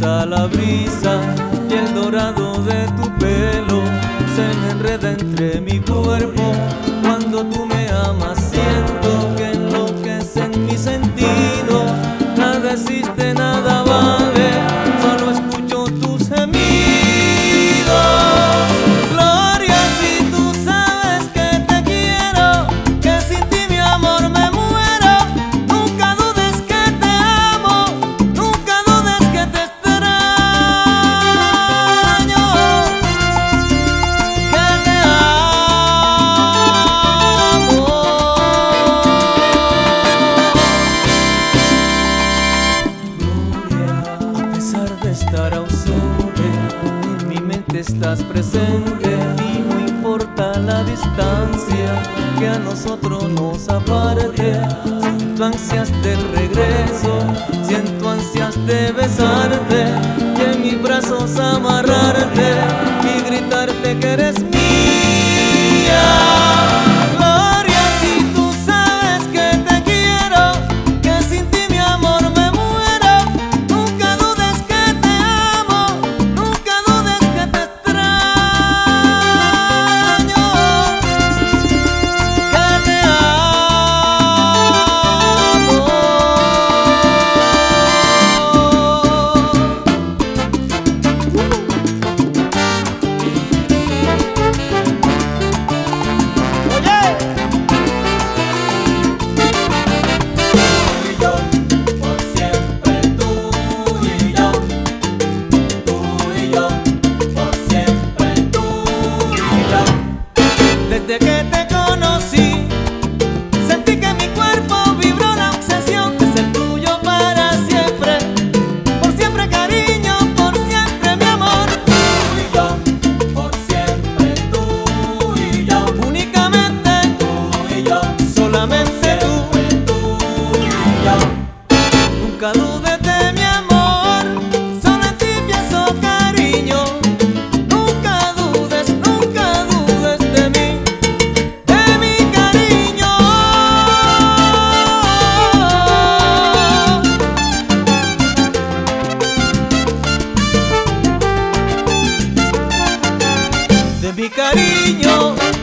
La brisa y el dorado de tu pelo se me enreda entre mi cuerpo. Cuando tú me amas, siento que enloquecen mis sentidos. Nada existe, nada. estar ausente, en mi mente estás presente y no importa la distancia que a nosotros nos aparte. Siento ansias de regreso, siento ansias de besarte y en mis brazos amarrarte y gritarte que eres mío. mi cariño.